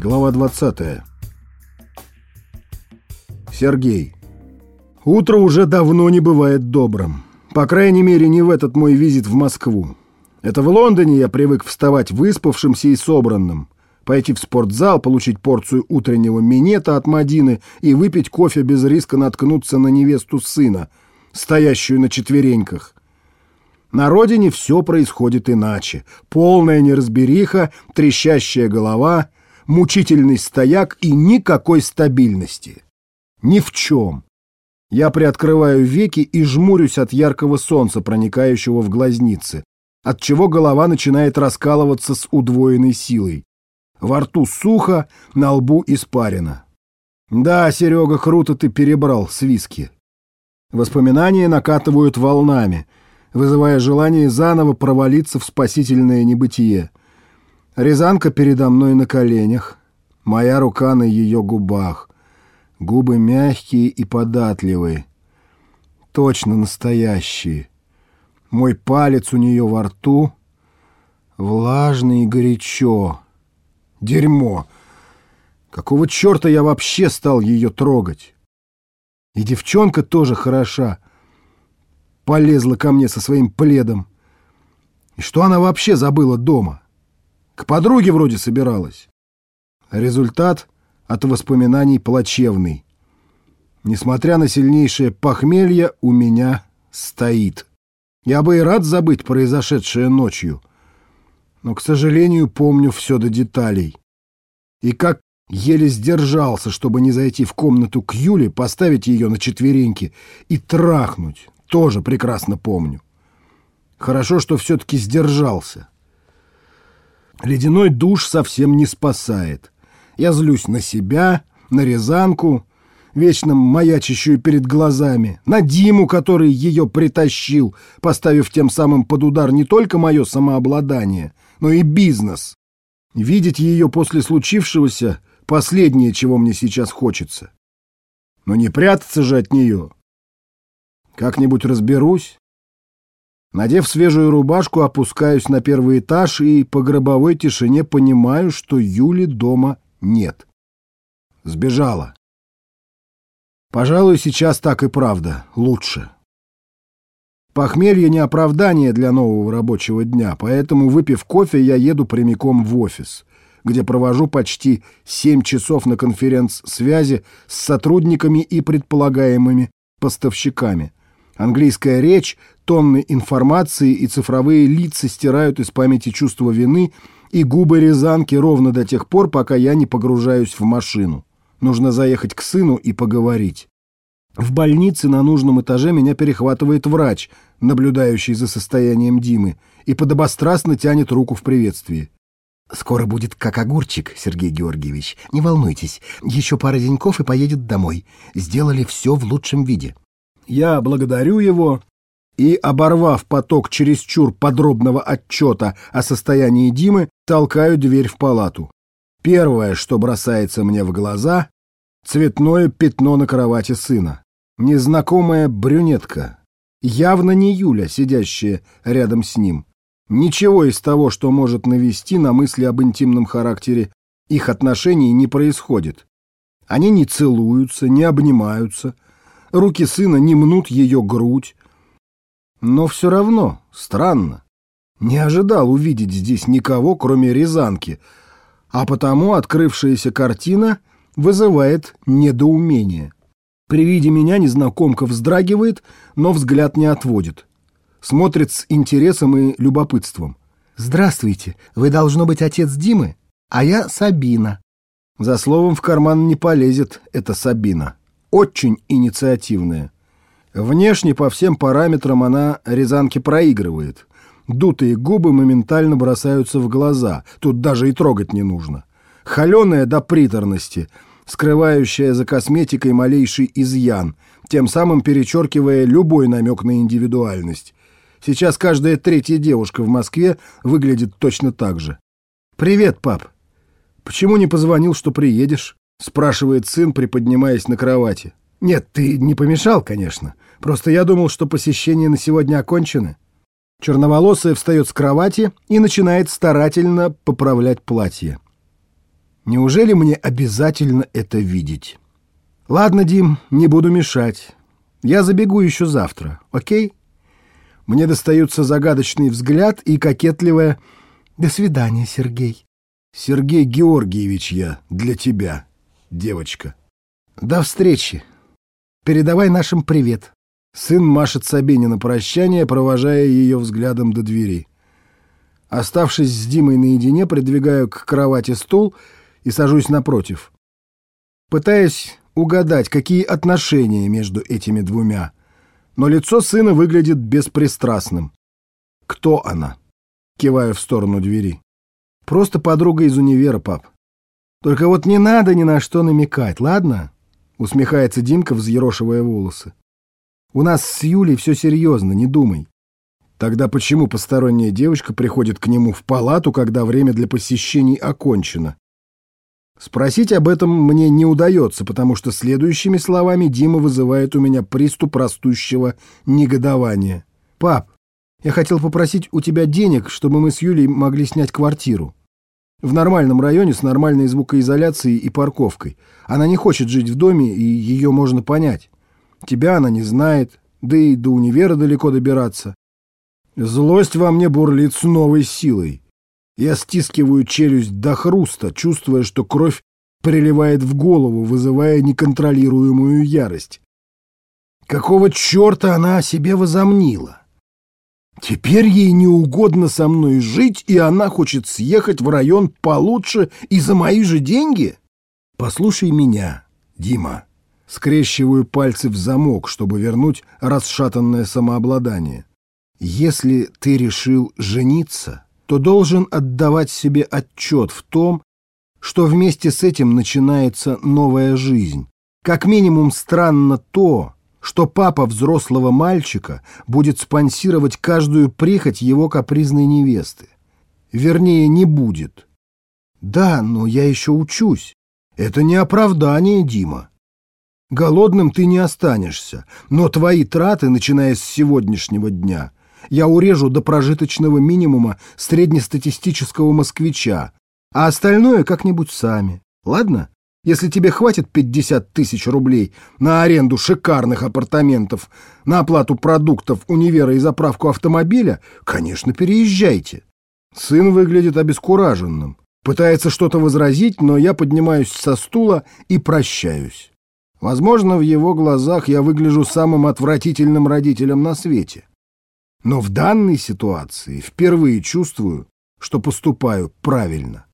Глава 20. Сергей. Утро уже давно не бывает добрым. По крайней мере, не в этот мой визит в Москву. Это в Лондоне я привык вставать выспавшимся и собранным, пойти в спортзал, получить порцию утреннего минета от Мадины и выпить кофе без риска наткнуться на невесту сына, стоящую на четвереньках. На родине все происходит иначе. Полная неразбериха, трещащая голова, мучительный стояк и никакой стабильности. Ни в чем. Я приоткрываю веки и жмурюсь от яркого солнца, проникающего в глазницы, отчего голова начинает раскалываться с удвоенной силой. Во рту сухо, на лбу испарено. Да, Серега, круто ты перебрал с виски. Воспоминания накатывают волнами, вызывая желание заново провалиться в спасительное небытие. Рязанка передо мной на коленях, моя рука на ее губах. Губы мягкие и податливые. Точно настоящие. Мой палец у нее во рту. Влажный и горячо. Дерьмо. Какого черта я вообще стал ее трогать? И девчонка тоже хороша. Полезла ко мне со своим пледом. И что она вообще забыла дома? К подруге вроде собиралась. Результат от воспоминаний плачевный. Несмотря на сильнейшее похмелье, у меня стоит. Я бы и рад забыть произошедшее ночью, но, к сожалению, помню все до деталей. И как еле сдержался, чтобы не зайти в комнату к Юле, поставить ее на четвереньки и трахнуть, тоже прекрасно помню. Хорошо, что все-таки сдержался. Ледяной душ совсем не спасает. Я злюсь на себя, на Рязанку, вечно маячащую перед глазами, на Диму, который ее притащил, поставив тем самым под удар не только мое самообладание, но и бизнес. Видеть ее после случившегося — последнее, чего мне сейчас хочется. Но не прятаться же от нее. Как-нибудь разберусь. Надев свежую рубашку, опускаюсь на первый этаж и по гробовой тишине понимаю, что Юли дома нет. Сбежала. Пожалуй, сейчас так и правда. Лучше. Похмелье не оправдание для нового рабочего дня, поэтому, выпив кофе, я еду прямиком в офис, где провожу почти 7 часов на конференц-связи с сотрудниками и предполагаемыми поставщиками. Английская речь, тонны информации и цифровые лица стирают из памяти чувство вины и губы Рязанки ровно до тех пор, пока я не погружаюсь в машину. Нужно заехать к сыну и поговорить. В больнице на нужном этаже меня перехватывает врач, наблюдающий за состоянием Димы, и подобострастно тянет руку в приветствии. «Скоро будет как огурчик, Сергей Георгиевич. Не волнуйтесь, еще пара деньков и поедет домой. Сделали все в лучшем виде». Я благодарю его и, оборвав поток чересчур подробного отчета о состоянии Димы, толкаю дверь в палату. Первое, что бросается мне в глаза — цветное пятно на кровати сына. Незнакомая брюнетка. Явно не Юля, сидящая рядом с ним. Ничего из того, что может навести на мысли об интимном характере их отношений, не происходит. Они не целуются, не обнимаются. Руки сына не мнут ее грудь. Но все равно странно. Не ожидал увидеть здесь никого, кроме Рязанки, а потому открывшаяся картина вызывает недоумение. При виде меня незнакомка вздрагивает, но взгляд не отводит. Смотрит с интересом и любопытством. «Здравствуйте, вы должно быть отец Димы, а я Сабина». За словом в карман не полезет эта Сабина. Очень инициативная. Внешне по всем параметрам она Рязанке проигрывает. Дутые губы моментально бросаются в глаза, тут даже и трогать не нужно. Холеная до приторности, скрывающая за косметикой малейший изъян, тем самым перечеркивая любой намек на индивидуальность. Сейчас каждая третья девушка в Москве выглядит точно так же. «Привет, пап. Почему не позвонил, что приедешь?» — спрашивает сын, приподнимаясь на кровати. «Нет, ты не помешал, конечно. Просто я думал, что посещения на сегодня окончены». Черноволосая встает с кровати и начинает старательно поправлять платье. Неужели мне обязательно это видеть? Ладно, Дим, не буду мешать. Я забегу еще завтра, окей? Мне достаются загадочный взгляд и кокетливое «До свидания, Сергей». Сергей Георгиевич я для тебя, девочка. До встречи. Передавай нашим привет. Сын машет Сабине на прощание, провожая ее взглядом до двери. Оставшись с Димой наедине, придвигаю к кровати стул и сажусь напротив. Пытаясь угадать, какие отношения между этими двумя, но лицо сына выглядит беспристрастным. «Кто она?» — киваю в сторону двери. «Просто подруга из универа, пап. Только вот не надо ни на что намекать, ладно?» — усмехается Димка, взъерошивая волосы. «У нас с Юлей все серьезно, не думай. Тогда почему посторонняя девочка приходит к нему в палату, когда время для посещений окончено? Спросить об этом мне не удается, потому что следующими словами Дима вызывает у меня приступ растущего негодования. «Пап, я хотел попросить у тебя денег, чтобы мы с Юлей могли снять квартиру. В нормальном районе с нормальной звукоизоляцией и парковкой. Она не хочет жить в доме, и ее можно понять. Тебя она не знает, да и до универа далеко добираться. Злость во мне бурлит с новой силой. Я стискиваю челюсть до хруста, чувствуя, что кровь приливает в голову, вызывая неконтролируемую ярость. Какого черта она о себе возомнила? Теперь ей не угодно со мной жить, и она хочет съехать в район получше и за мои же деньги? Послушай меня, Дима. Скрещиваю пальцы в замок, чтобы вернуть расшатанное самообладание. Если ты решил жениться, то должен отдавать себе отчет в том, что вместе с этим начинается новая жизнь. Как минимум странно то, что папа взрослого мальчика будет спонсировать каждую прихоть его капризной невесты. Вернее, не будет. Да, но я еще учусь. Это не оправдание, Дима. Голодным ты не останешься, но твои траты, начиная с сегодняшнего дня, я урежу до прожиточного минимума среднестатистического москвича, а остальное как-нибудь сами. Ладно? Если тебе хватит 50 тысяч рублей на аренду шикарных апартаментов, на оплату продуктов, универа и заправку автомобиля, конечно, переезжайте. Сын выглядит обескураженным. Пытается что-то возразить, но я поднимаюсь со стула и прощаюсь. Возможно, в его глазах я выгляжу самым отвратительным родителем на свете. Но в данной ситуации впервые чувствую, что поступаю правильно.